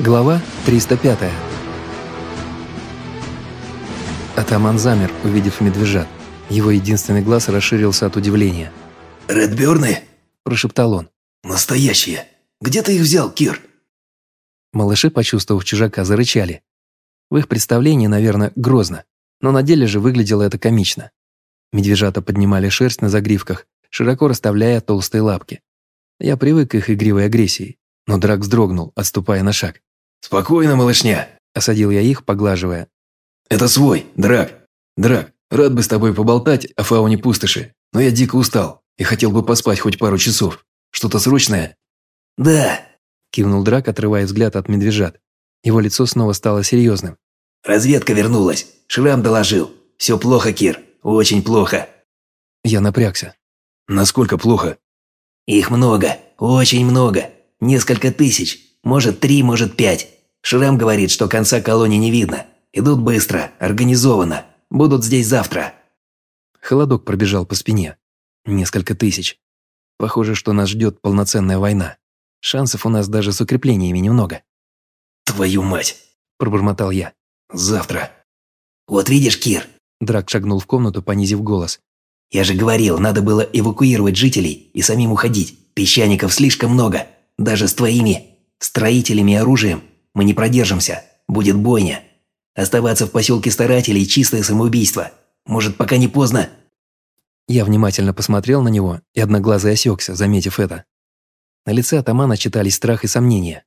Глава 305. Атаман замер, увидев медвежат. Его единственный глаз расширился от удивления. «Редберны?» – прошептал он. «Настоящие! Где ты их взял, Кир?» Малыши, почувствовав чужака, зарычали. В их представлении, наверное, грозно, но на деле же выглядело это комично. Медвежата поднимали шерсть на загривках, широко расставляя толстые лапки. Я привык к их игривой агрессии, но Драк вздрогнул, отступая на шаг. «Спокойно, малышня!» – осадил я их, поглаживая. «Это свой, Драк. Драк, рад бы с тобой поболтать о фауне пустоши, но я дико устал и хотел бы поспать хоть пару часов. Что-то срочное?» «Да», – кивнул Драк, отрывая взгляд от медвежат. Его лицо снова стало серьезным. «Разведка вернулась. Шрам доложил. Все плохо, Кир. Очень плохо». Я напрягся. «Насколько плохо?» «Их много. Очень много. Несколько тысяч. Может, три, может, пять. Шрам говорит, что конца колонии не видно. Идут быстро, организованно. Будут здесь завтра». Холодок пробежал по спине. Несколько тысяч. Похоже, что нас ждет полноценная война. Шансов у нас даже с укреплениями немного. «Твою мать!» – пробормотал я. «Завтра». «Вот видишь, Кир?» Драк шагнул в комнату, понизив голос. «Я же говорил, надо было эвакуировать жителей и самим уходить. Песчаников слишком много. Даже с твоими строителями и оружием мы не продержимся. Будет бойня. Оставаться в поселке старателей – чистое самоубийство. Может, пока не поздно?» Я внимательно посмотрел на него, и одноглазый осекся, заметив это. На лице атамана читались страх и сомнения.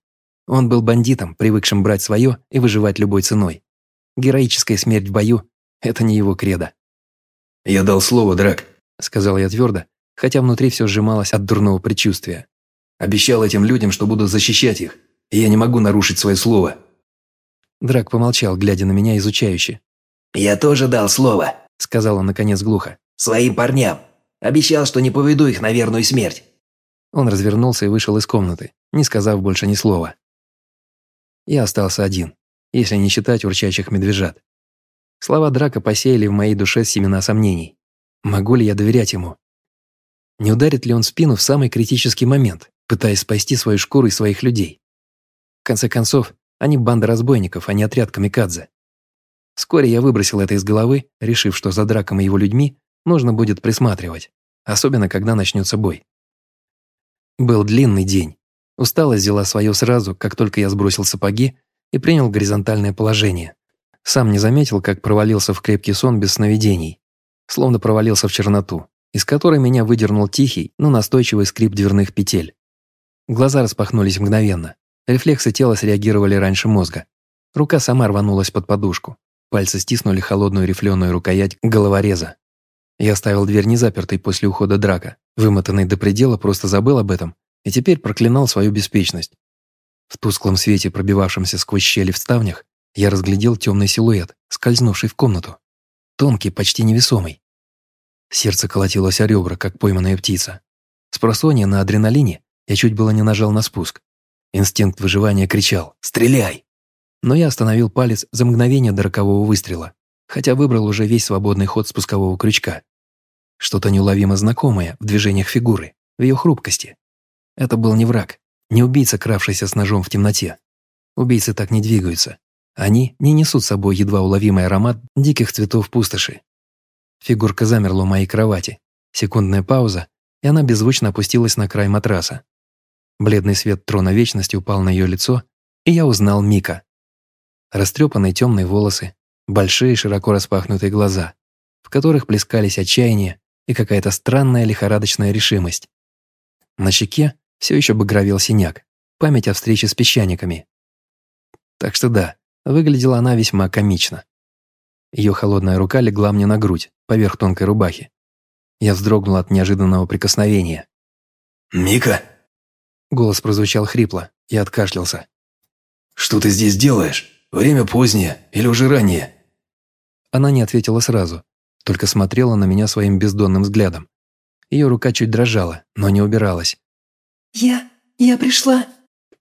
Он был бандитом, привыкшим брать свое и выживать любой ценой. Героическая смерть в бою – это не его кредо. «Я дал слово, Драк», – сказал я твердо, хотя внутри все сжималось от дурного предчувствия. Обещал этим людям, что буду защищать их, и я не могу нарушить свое слово». Драк помолчал, глядя на меня изучающе. «Я тоже дал слово», – сказал он наконец глухо. «Своим парням. Обещал, что не поведу их на верную смерть». Он развернулся и вышел из комнаты, не сказав больше ни слова. Я остался один, если не считать урчащих медвежат. Слова Драка посеяли в моей душе семена сомнений. Могу ли я доверять ему? Не ударит ли он в спину в самый критический момент? Пытаясь спасти свою шкуру и своих людей. В конце концов, они банда разбойников, а не отряд камикадзе. Вскоре я выбросил это из головы, решив, что за драком и его людьми нужно будет присматривать, особенно когда начнется бой. Был длинный день. Усталость взяла свое сразу, как только я сбросил сапоги и принял горизонтальное положение. Сам не заметил, как провалился в крепкий сон без сновидений. Словно провалился в черноту, из которой меня выдернул тихий, но настойчивый скрип дверных петель. Глаза распахнулись мгновенно. Рефлексы тела среагировали раньше мозга. Рука сама рванулась под подушку. Пальцы стиснули холодную рифленую рукоять головореза. Я оставил дверь незапертой после ухода драка. Вымотанный до предела, просто забыл об этом и теперь проклинал свою беспечность. В тусклом свете, пробивавшемся сквозь щели в ставнях, я разглядел темный силуэт, скользнувший в комнату. Тонкий, почти невесомый. Сердце колотилось о ребра, как пойманная птица. Спросонья на адреналине я чуть было не нажал на спуск. Инстинкт выживания кричал «Стреляй!». Но я остановил палец за мгновение до рокового выстрела, хотя выбрал уже весь свободный ход спускового крючка. Что-то неуловимо знакомое в движениях фигуры, в ее хрупкости. Это был не враг, не убийца, кравшийся с ножом в темноте. Убийцы так не двигаются. Они не несут с собой едва уловимый аромат диких цветов пустоши. Фигурка замерла у моей кровати. Секундная пауза, и она беззвучно опустилась на край матраса. Бледный свет трона вечности упал на ее лицо, и я узнал Мика. Растрепанные темные волосы, большие широко распахнутые глаза, в которых плескались отчаяние и какая-то странная лихорадочная решимость. На щеке все еще багровел синяк, память о встрече с песчаниками. Так что да, выглядела она весьма комично. Ее холодная рука легла мне на грудь, поверх тонкой рубахи. Я вздрогнул от неожиданного прикосновения. «Мика?» Голос прозвучал хрипло, и откашлялся. «Что ты здесь делаешь? Время позднее или уже ранее?» Она не ответила сразу, только смотрела на меня своим бездонным взглядом. Ее рука чуть дрожала, но не убиралась. «Я... я пришла...»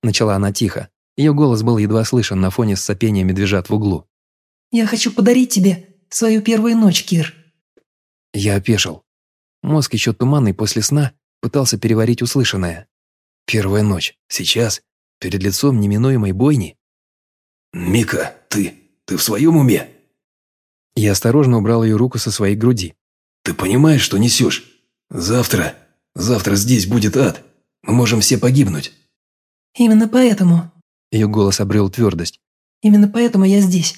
Начала она тихо. Ее голос был едва слышен на фоне сопения медвежат в углу. «Я хочу подарить тебе свою первую ночь, Кир». Я опешил. Мозг еще туманный после сна пытался переварить услышанное. Первая ночь. Сейчас. Перед лицом неминуемой бойни. «Мика, ты... ты в своем уме?» Я осторожно убрал ее руку со своей груди. «Ты понимаешь, что несешь? Завтра... завтра здесь будет ад. Мы можем все погибнуть». «Именно поэтому...» Ее голос обрел твердость. «Именно поэтому я здесь.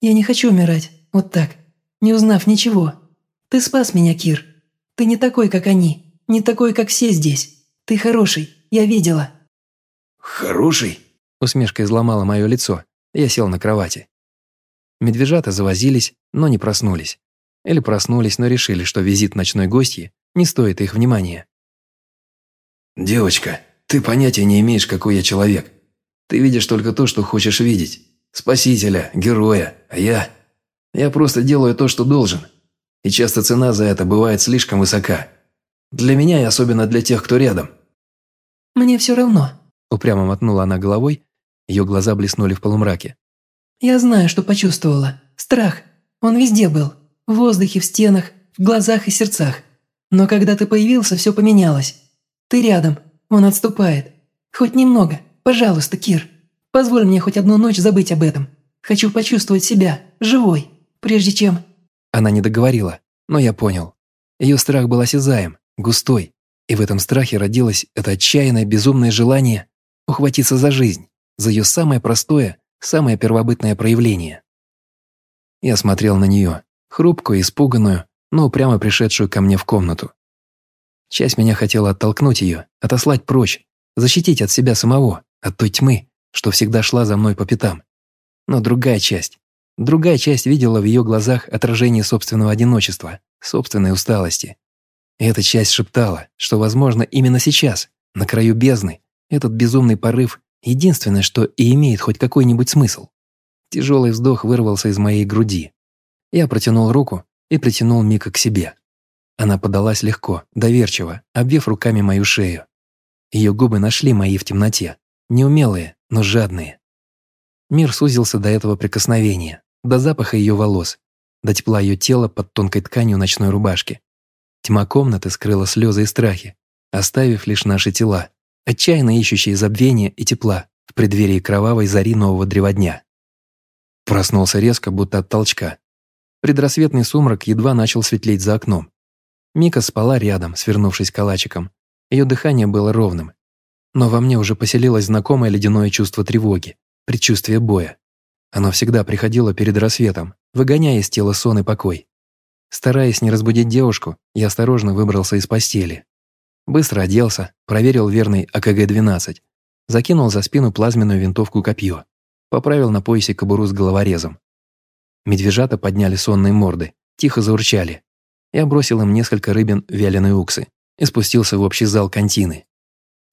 Я не хочу умирать. Вот так. Не узнав ничего. Ты спас меня, Кир. Ты не такой, как они. Не такой, как все здесь. Ты хороший. Я видела». «Хороший?» Усмешка изломала мое лицо. Я сел на кровати. Медвежата завозились, но не проснулись. Или проснулись, но решили, что визит ночной гостьи не стоит их внимания. «Девочка, ты понятия не имеешь, какой я человек. Ты видишь только то, что хочешь видеть. Спасителя, героя, а я... Я просто делаю то, что должен. И часто цена за это бывает слишком высока. Для меня и особенно для тех, кто рядом». «Мне все равно», – упрямо мотнула она головой, ее глаза блеснули в полумраке. «Я знаю, что почувствовала. Страх. Он везде был. В воздухе, в стенах, в глазах и сердцах. Но когда ты появился, все поменялось. Ты рядом, он отступает. Хоть немного, пожалуйста, Кир. Позволь мне хоть одну ночь забыть об этом. Хочу почувствовать себя, живой, прежде чем...» Она не договорила, но я понял. Ее страх был осязаем, густой, и в этом страхе родилось это отчаянное, безумное желание ухватиться за жизнь, за ее самое простое, самое первобытное проявление. Я смотрел на нее, хрупкую, испуганную, но упрямо пришедшую ко мне в комнату. Часть меня хотела оттолкнуть ее, отослать прочь, защитить от себя самого, от той тьмы, что всегда шла за мной по пятам. Но другая часть, другая часть видела в ее глазах отражение собственного одиночества, собственной усталости. Эта часть шептала, что, возможно, именно сейчас, на краю бездны, этот безумный порыв – единственное, что и имеет хоть какой-нибудь смысл. Тяжелый вздох вырвался из моей груди. Я протянул руку и притянул Мика к себе. Она подалась легко, доверчиво, обвив руками мою шею. Ее губы нашли мои в темноте, неумелые, но жадные. Мир сузился до этого прикосновения, до запаха ее волос, до тепла ее тела под тонкой тканью ночной рубашки. Тьма комнаты скрыла слезы и страхи, оставив лишь наши тела, отчаянно ищущие забвения и тепла в преддверии кровавой зари нового древодня. Проснулся резко, будто от толчка. Предрассветный сумрак едва начал светлеть за окном. Мика спала рядом, свернувшись калачиком. Ее дыхание было ровным, но во мне уже поселилось знакомое ледяное чувство тревоги, предчувствие боя. Оно всегда приходило перед рассветом, выгоняя из тела сон и покой. Стараясь не разбудить девушку, я осторожно выбрался из постели. Быстро оделся, проверил верный АКГ-12, закинул за спину плазменную винтовку-копье, поправил на поясе кобуру с головорезом. Медвежата подняли сонные морды, тихо заурчали. Я бросил им несколько рыбин вяленой уксы и спустился в общий зал контины.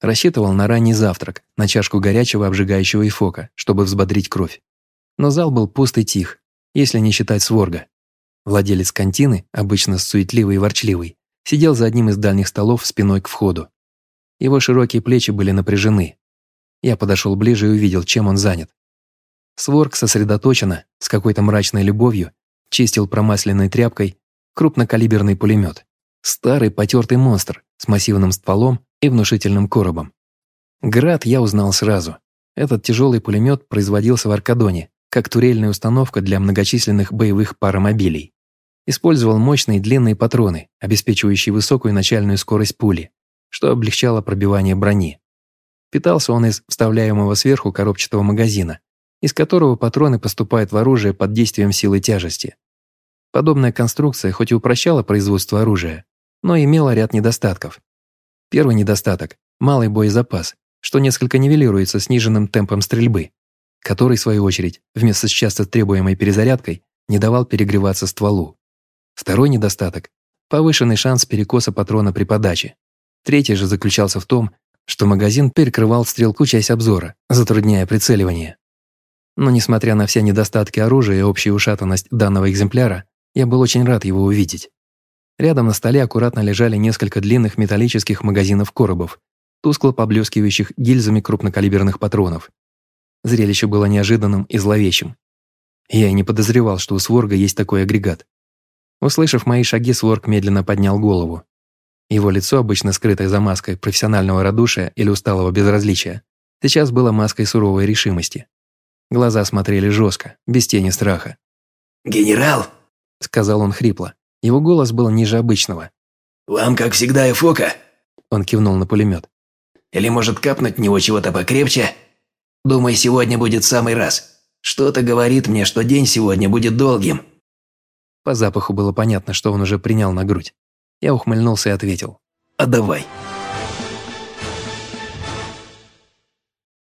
Рассчитывал на ранний завтрак, на чашку горячего обжигающего эфока, чтобы взбодрить кровь. Но зал был пуст и тих, если не считать сворга. Владелец контины, обычно суетливый и ворчливый, сидел за одним из дальних столов спиной к входу. Его широкие плечи были напряжены. Я подошел ближе и увидел, чем он занят. Сворг сосредоточенно, с какой-то мрачной любовью, чистил промасленной тряпкой крупнокалиберный пулемет. Старый потертый монстр с массивным стволом и внушительным коробом. Град я узнал сразу. Этот тяжелый пулемет производился в Аркадоне, как турельная установка для многочисленных боевых паромобилей. Использовал мощные длинные патроны, обеспечивающие высокую начальную скорость пули, что облегчало пробивание брони. Питался он из вставляемого сверху коробчатого магазина, из которого патроны поступают в оружие под действием силы тяжести. Подобная конструкция хоть и упрощала производство оружия, но имела ряд недостатков. Первый недостаток – малый боезапас, что несколько нивелируется сниженным темпом стрельбы, который, в свою очередь, вместо с часто требуемой перезарядкой, не давал перегреваться стволу. Второй недостаток – повышенный шанс перекоса патрона при подаче. Третий же заключался в том, что магазин перекрывал стрелку часть обзора, затрудняя прицеливание. Но несмотря на все недостатки оружия и общую ушатанность данного экземпляра, я был очень рад его увидеть. Рядом на столе аккуратно лежали несколько длинных металлических магазинов-коробов, тускло поблескивающих гильзами крупнокалиберных патронов. Зрелище было неожиданным и зловещим. Я и не подозревал, что у Сворга есть такой агрегат. Услышав мои шаги, Сворг медленно поднял голову. Его лицо, обычно скрытое за маской профессионального радушия или усталого безразличия, сейчас было маской суровой решимости. Глаза смотрели жестко, без тени страха. «Генерал!» – сказал он хрипло. Его голос был ниже обычного. «Вам, как всегда, и фока!» Он кивнул на пулемет. «Или может капнуть в него чего-то покрепче? Думаю, сегодня будет самый раз. Что-то говорит мне, что день сегодня будет долгим». По запаху было понятно, что он уже принял на грудь. Я ухмыльнулся и ответил. «А давай».